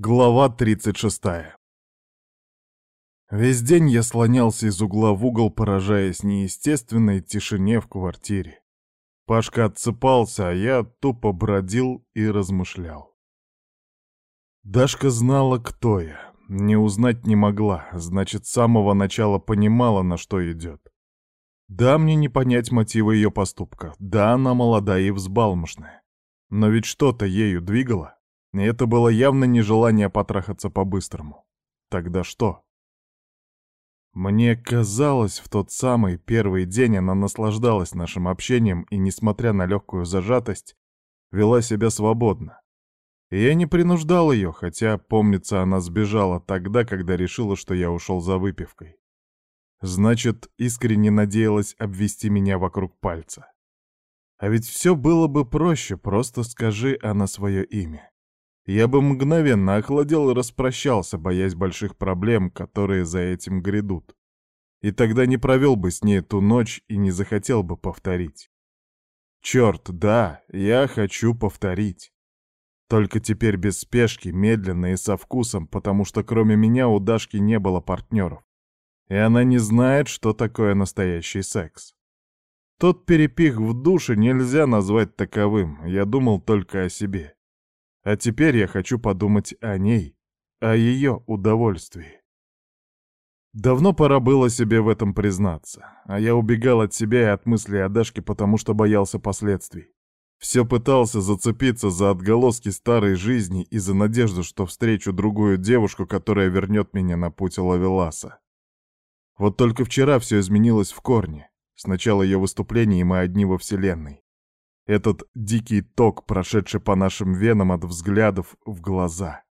Глава 36 Весь день я слонялся из угла в угол, поражаясь неестественной тишине в квартире. Пашка отсыпался, а я тупо бродил и размышлял. Дашка знала, кто я. Не узнать не могла, значит, с самого начала понимала, на что идет. Да, мне не понять мотивы ее поступка. Да, она молодая и взбалмошная. Но ведь что-то ею двигало. Это было явно нежелание потрахаться по-быстрому. Тогда что? Мне казалось, в тот самый первый день она наслаждалась нашим общением и, несмотря на легкую зажатость, вела себя свободно. И я не принуждал ее, хотя, помнится, она сбежала тогда, когда решила, что я ушел за выпивкой. Значит, искренне надеялась обвести меня вокруг пальца. А ведь все было бы проще, просто скажи она свое имя я бы мгновенно охладел и распрощался, боясь больших проблем, которые за этим грядут. И тогда не провел бы с ней ту ночь и не захотел бы повторить. Черт, да, я хочу повторить. Только теперь без спешки, медленно и со вкусом, потому что кроме меня у Дашки не было партнеров. И она не знает, что такое настоящий секс. Тот перепих в душе нельзя назвать таковым, я думал только о себе. А теперь я хочу подумать о ней, о ее удовольствии. Давно пора было себе в этом признаться, а я убегал от себя и от мыслей о Дашке, потому что боялся последствий. Все пытался зацепиться за отголоски старой жизни и за надежду, что встречу другую девушку, которая вернет меня на путь Лавеласа. Вот только вчера все изменилось в корне. Сначала ее выступление, и мы одни во Вселенной. Этот дикий ток, прошедший по нашим венам от взглядов в глаза.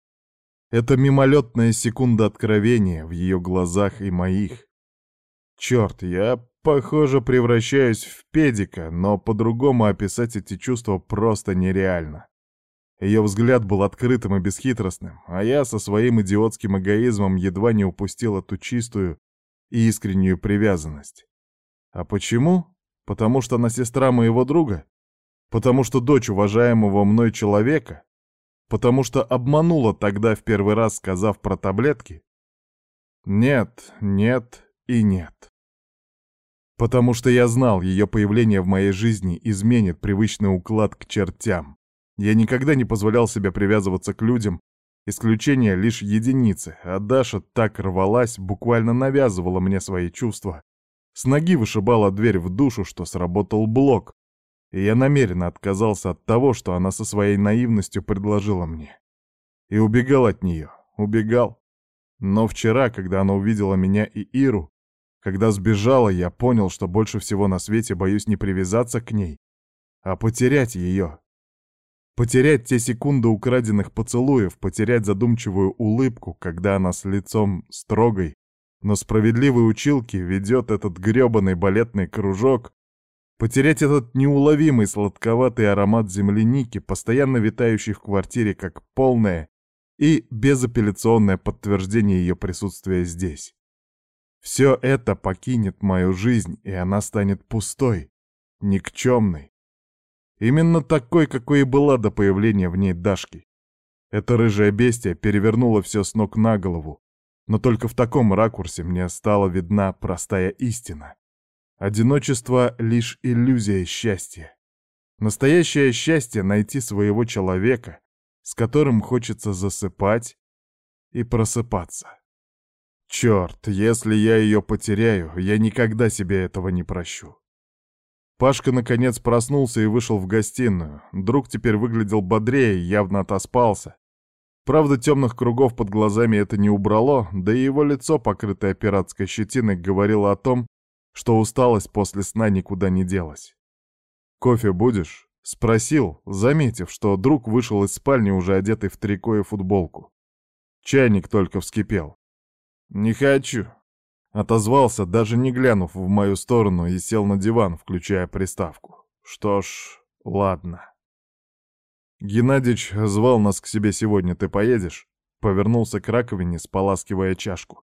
Это мимолетная секунда откровения в ее глазах и моих. Черт, я, похоже, превращаюсь в педика, но по-другому описать эти чувства просто нереально. Ее взгляд был открытым и бесхитростным, а я со своим идиотским эгоизмом едва не упустил эту чистую и искреннюю привязанность. А почему? Потому что она сестра моего друга? Потому что дочь уважаемого мной человека? Потому что обманула тогда в первый раз, сказав про таблетки? Нет, нет и нет. Потому что я знал, ее появление в моей жизни изменит привычный уклад к чертям. Я никогда не позволял себе привязываться к людям, исключение лишь единицы, а Даша так рвалась, буквально навязывала мне свои чувства. С ноги вышибала дверь в душу, что сработал блок, и я намеренно отказался от того, что она со своей наивностью предложила мне. И убегал от нее, убегал. Но вчера, когда она увидела меня и Иру, когда сбежала, я понял, что больше всего на свете боюсь не привязаться к ней, а потерять ее. Потерять те секунды украденных поцелуев, потерять задумчивую улыбку, когда она с лицом строгой, но справедливой училки ведет этот грёбаный балетный кружок, Потерять этот неуловимый сладковатый аромат земляники, постоянно витающий в квартире как полное и безапелляционное подтверждение ее присутствия здесь. Все это покинет мою жизнь, и она станет пустой, никчемной. Именно такой, какой и была до появления в ней Дашки. Эта рыжая бестия перевернула все с ног на голову, но только в таком ракурсе мне стала видна простая истина. Одиночество — лишь иллюзия счастья. Настоящее счастье — найти своего человека, с которым хочется засыпать и просыпаться. Черт, если я ее потеряю, я никогда себе этого не прощу. Пашка наконец проснулся и вышел в гостиную. Друг теперь выглядел бодрее, явно отоспался. Правда, темных кругов под глазами это не убрало, да и его лицо, покрытое пиратской щетиной, говорило о том, что усталость после сна никуда не делась. «Кофе будешь?» — спросил, заметив, что друг вышел из спальни, уже одетый в трико и футболку. Чайник только вскипел. «Не хочу», — отозвался, даже не глянув в мою сторону, и сел на диван, включая приставку. «Что ж, ладно». «Геннадич звал нас к себе сегодня, ты поедешь?» Повернулся к раковине, споласкивая чашку.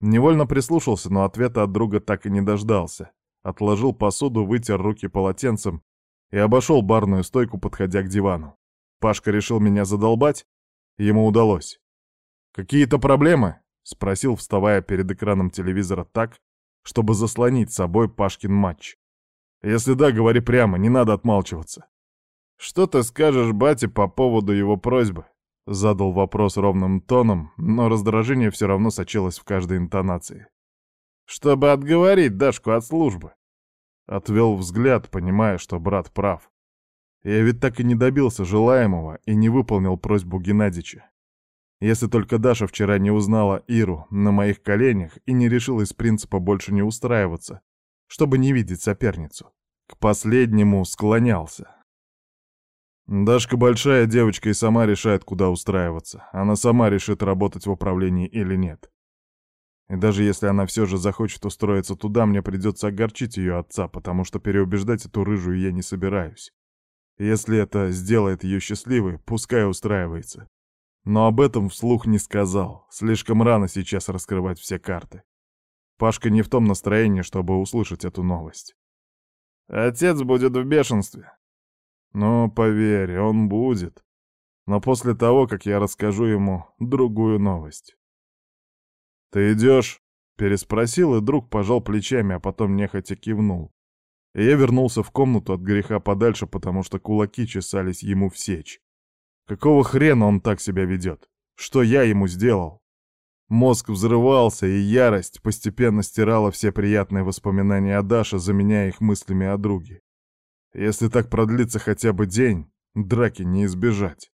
Невольно прислушался, но ответа от друга так и не дождался. Отложил посуду, вытер руки полотенцем и обошел барную стойку, подходя к дивану. Пашка решил меня задолбать. Ему удалось. «Какие-то проблемы?» — спросил, вставая перед экраном телевизора так, чтобы заслонить собой Пашкин матч. «Если да, говори прямо, не надо отмалчиваться». «Что ты скажешь бате по поводу его просьбы?» Задал вопрос ровным тоном, но раздражение все равно сочилось в каждой интонации. «Чтобы отговорить Дашку от службы». Отвел взгляд, понимая, что брат прав. Я ведь так и не добился желаемого и не выполнил просьбу Геннадича. Если только Даша вчера не узнала Иру на моих коленях и не решила из принципа больше не устраиваться, чтобы не видеть соперницу. К последнему склонялся. Дашка большая девочка и сама решает, куда устраиваться. Она сама решит, работать в управлении или нет. И даже если она все же захочет устроиться туда, мне придется огорчить ее отца, потому что переубеждать эту рыжую я не собираюсь. Если это сделает ее счастливой, пускай устраивается. Но об этом вслух не сказал. Слишком рано сейчас раскрывать все карты. Пашка не в том настроении, чтобы услышать эту новость. Отец будет в бешенстве. Ну, поверь, он будет. Но после того, как я расскажу ему другую новость. «Ты идешь?» — переспросил, и друг пожал плечами, а потом нехотя кивнул. И я вернулся в комнату от греха подальше, потому что кулаки чесались ему в сечь. Какого хрена он так себя ведет? Что я ему сделал? Мозг взрывался, и ярость постепенно стирала все приятные воспоминания о Даше, заменяя их мыслями о друге. Если так продлится хотя бы день, драки не избежать.